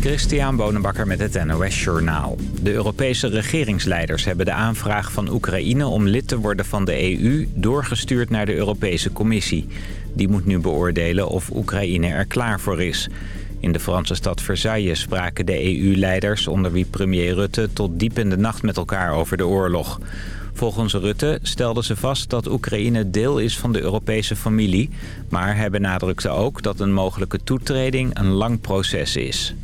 Christian Bonenbakker met het NOS Journaal. De Europese regeringsleiders hebben de aanvraag van Oekraïne om lid te worden van de EU doorgestuurd naar de Europese Commissie. Die moet nu beoordelen of Oekraïne er klaar voor is. In de Franse stad Versailles spraken de EU-leiders onder wie premier Rutte tot diep in de nacht met elkaar over de oorlog. Volgens Rutte stelden ze vast dat Oekraïne deel is van de Europese familie... maar hij benadrukte ook dat een mogelijke toetreding een lang proces is.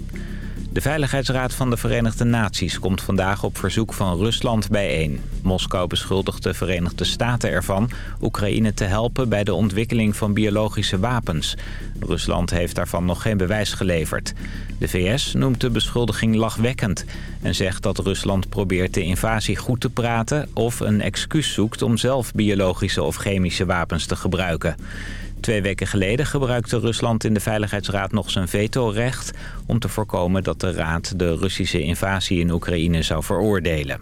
De Veiligheidsraad van de Verenigde Naties komt vandaag op verzoek van Rusland bijeen. Moskou beschuldigt de Verenigde Staten ervan Oekraïne te helpen bij de ontwikkeling van biologische wapens. Rusland heeft daarvan nog geen bewijs geleverd. De VS noemt de beschuldiging lachwekkend en zegt dat Rusland probeert de invasie goed te praten... of een excuus zoekt om zelf biologische of chemische wapens te gebruiken. Twee weken geleden gebruikte Rusland in de Veiligheidsraad nog zijn vetorecht... om te voorkomen dat de Raad de Russische invasie in Oekraïne zou veroordelen.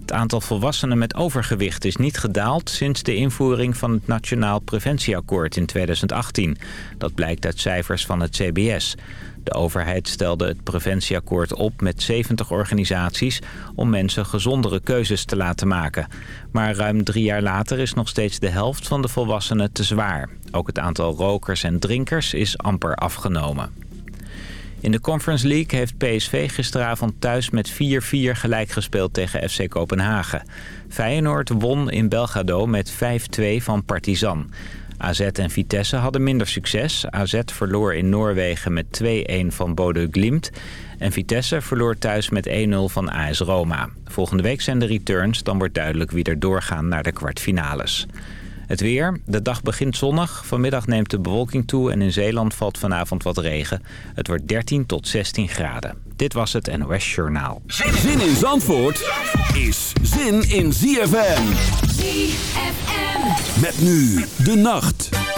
Het aantal volwassenen met overgewicht is niet gedaald... sinds de invoering van het Nationaal Preventieakkoord in 2018. Dat blijkt uit cijfers van het CBS. De overheid stelde het preventieakkoord op met 70 organisaties... om mensen gezondere keuzes te laten maken. Maar ruim drie jaar later is nog steeds de helft van de volwassenen te zwaar. Ook het aantal rokers en drinkers is amper afgenomen. In de Conference League heeft PSV gisteravond thuis met 4-4 gelijk gespeeld tegen FC Kopenhagen. Feyenoord won in Belgrado met 5-2 van Partizan. AZ en Vitesse hadden minder succes. AZ verloor in Noorwegen met 2-1 van Bodø Glimt. En Vitesse verloor thuis met 1-0 van AS Roma. Volgende week zijn de returns, dan wordt duidelijk wie er doorgaan naar de kwartfinales. Het weer. De dag begint zonnig. Vanmiddag neemt de bewolking toe en in Zeeland valt vanavond wat regen. Het wordt 13 tot 16 graden. Dit was het NOS Journaal. Zin in Zandvoort is zin in ZFM. ZFM. Met nu de nacht.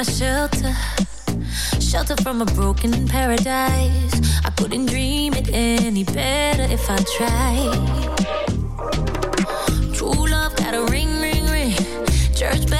my shelter, shelter from a broken paradise. I couldn't dream it any better if I tried. True love got a ring, ring, ring. Church bell.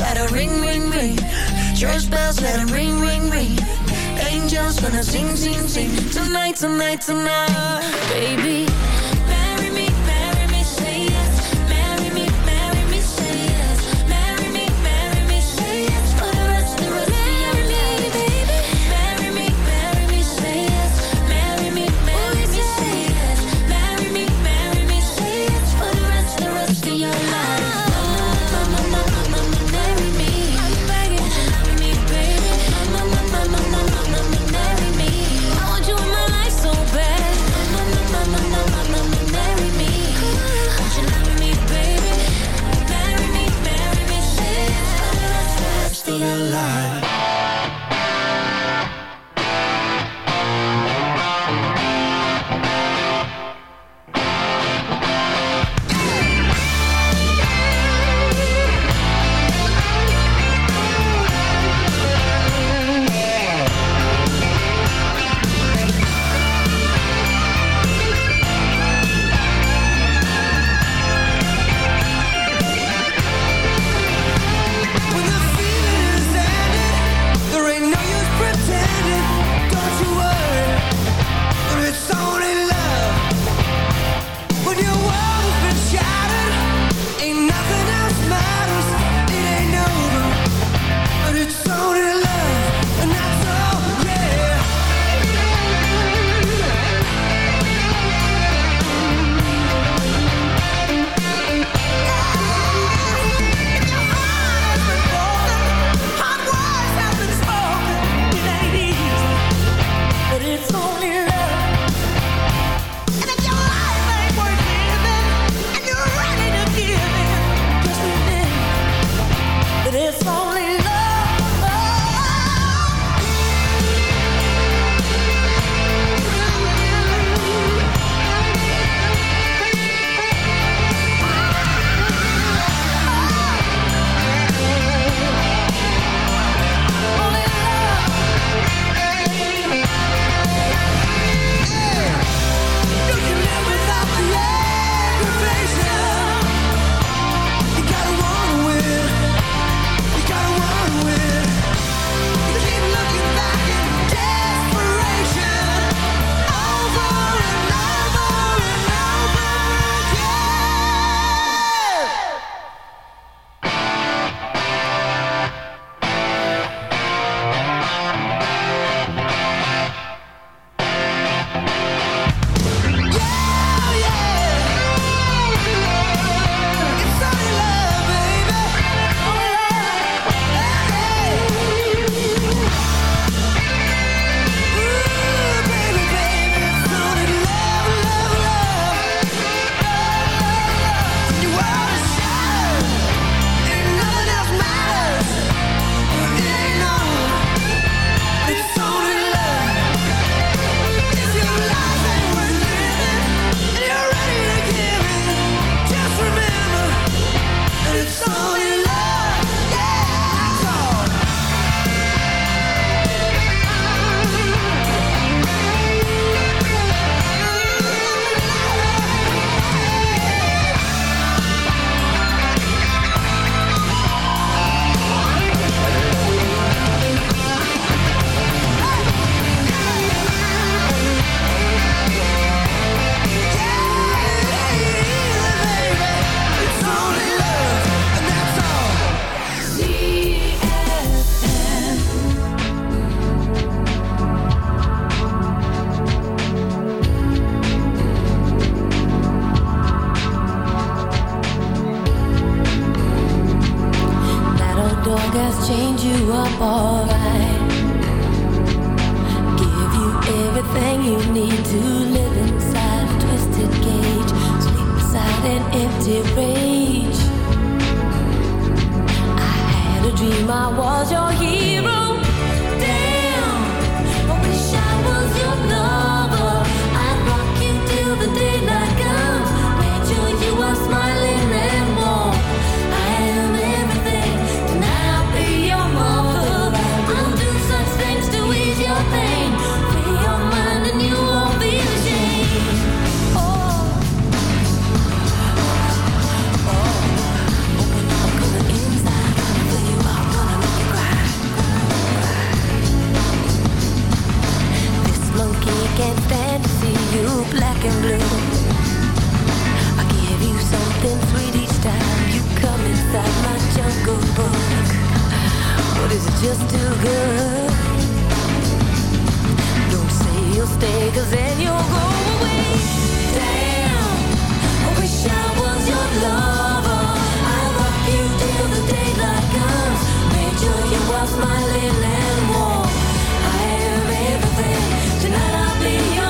Let her ring, ring, ring. Church bells, let her ring, ring, ring. Angels wanna sing, sing, sing. Tonight, tonight, tonight, baby. Just too good? Don't say you'll stay, cause then you'll go away. Damn, I wish I was your lover. I'll rock you till the daylight comes. Make sure you are smiling and warm. I am everything. Tonight I'll be your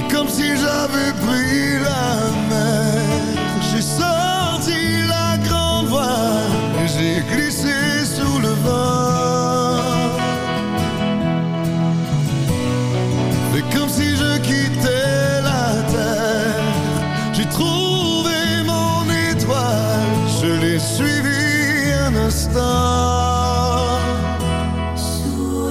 Fais comme si j'avais pris la mer. J'ai sorti la grande voile et j'ai glissé sous le vent. Fais comme si je quittais la terre. J'ai trouvé mon étoile, je l'ai suivi un instant. Sous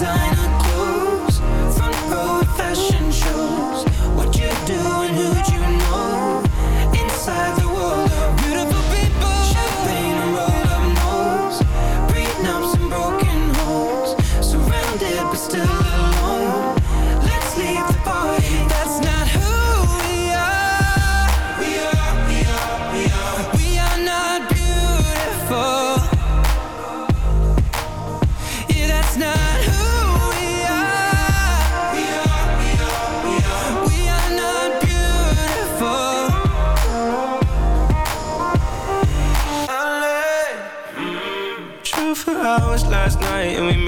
time.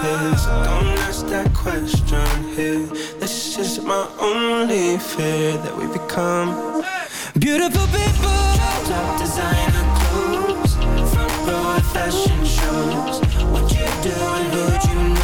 please don't ask that question here. This is my only fear that we become beautiful people. Top designer clothes, front row at fashion shows. What you do and who you know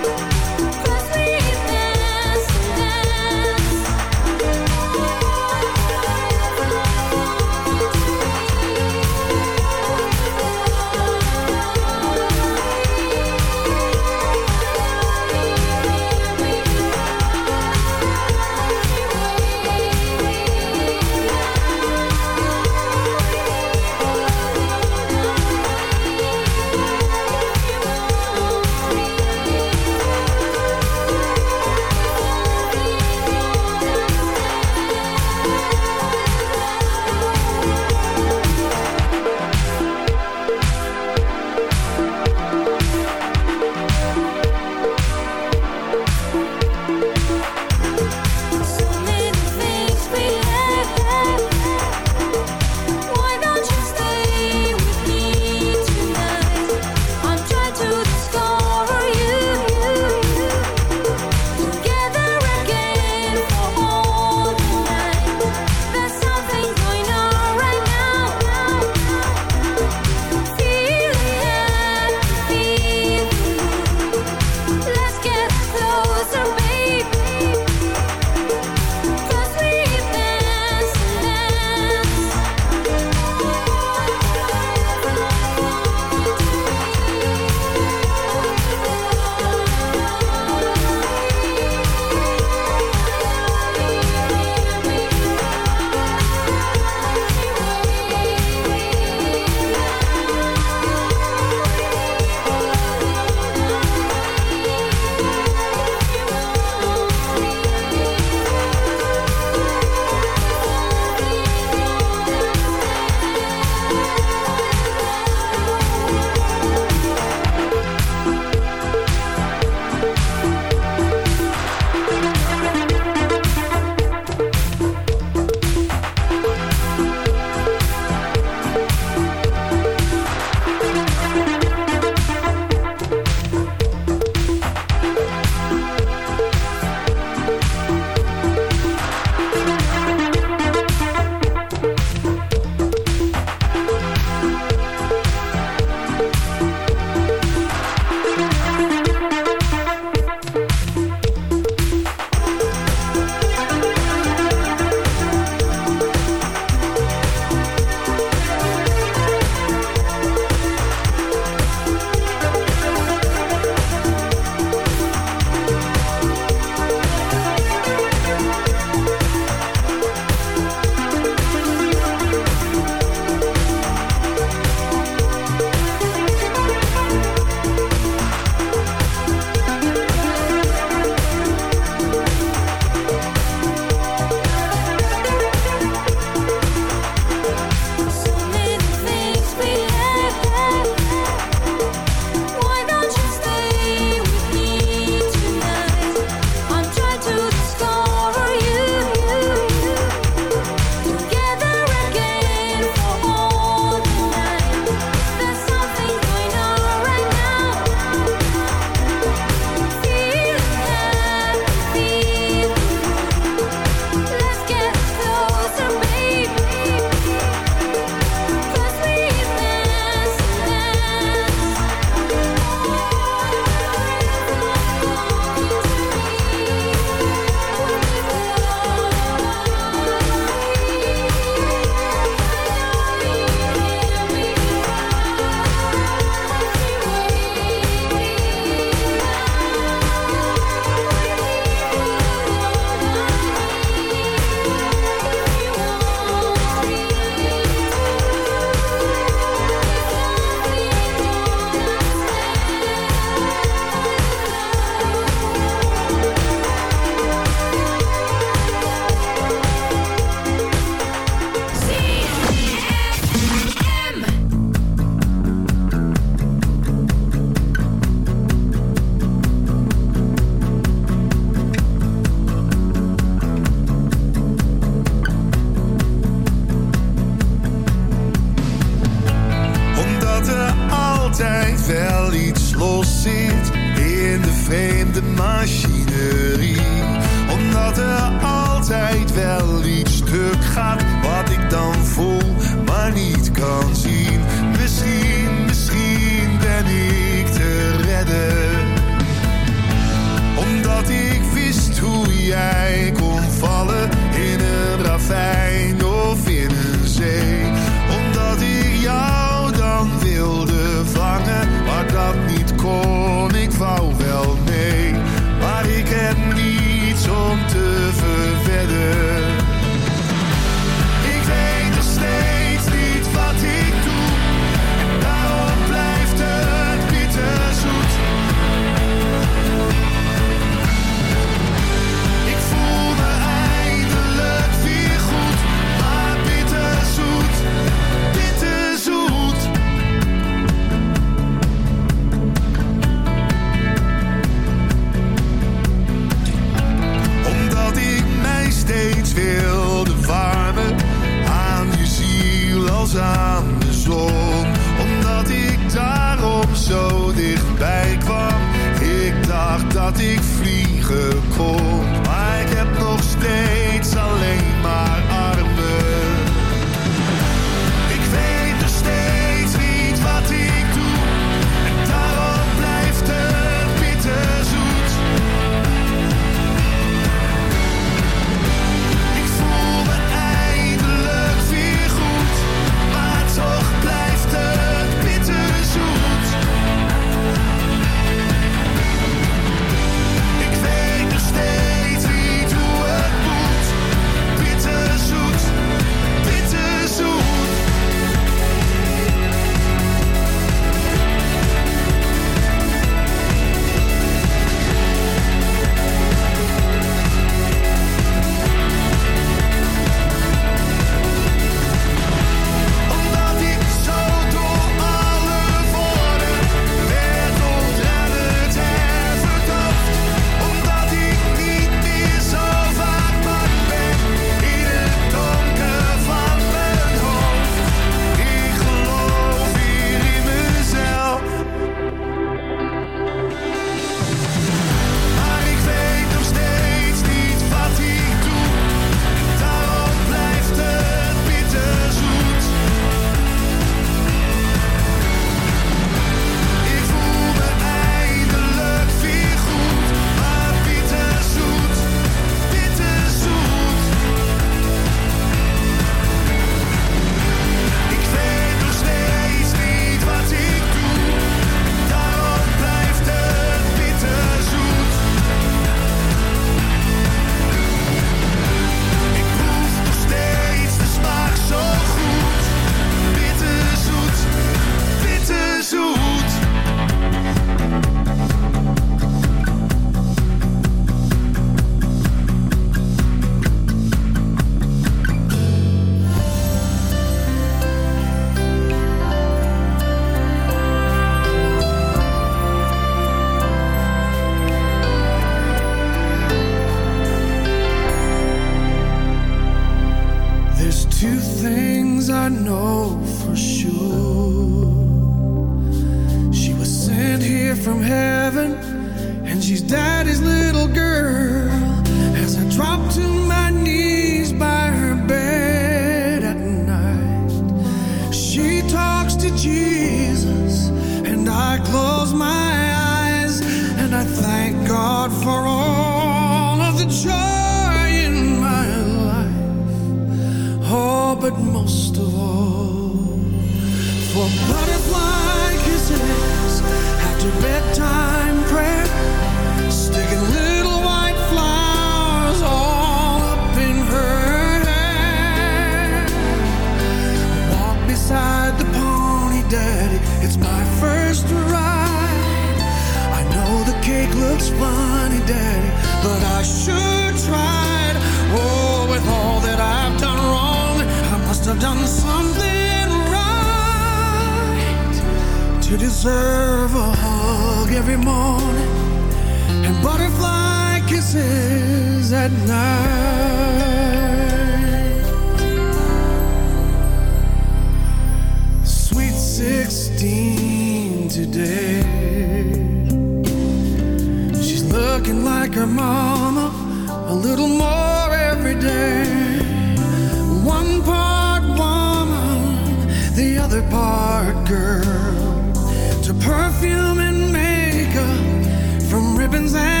the other part girl. To perfume and makeup, from ribbons and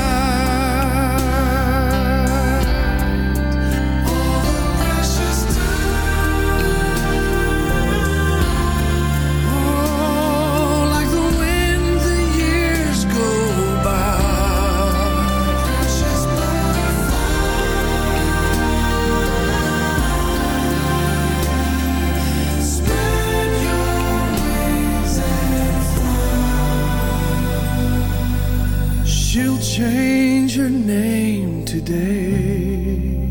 Change her name today.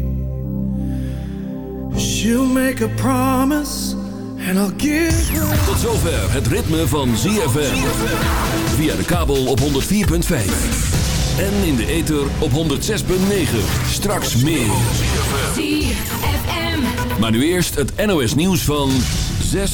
She'll make a promise, and I'll give her. Tot zover het ritme van ZFM. Via de kabel op 104.5. En in de ether op 106.9. Straks meer. ZFM. Maar nu eerst het NOS nieuws van 6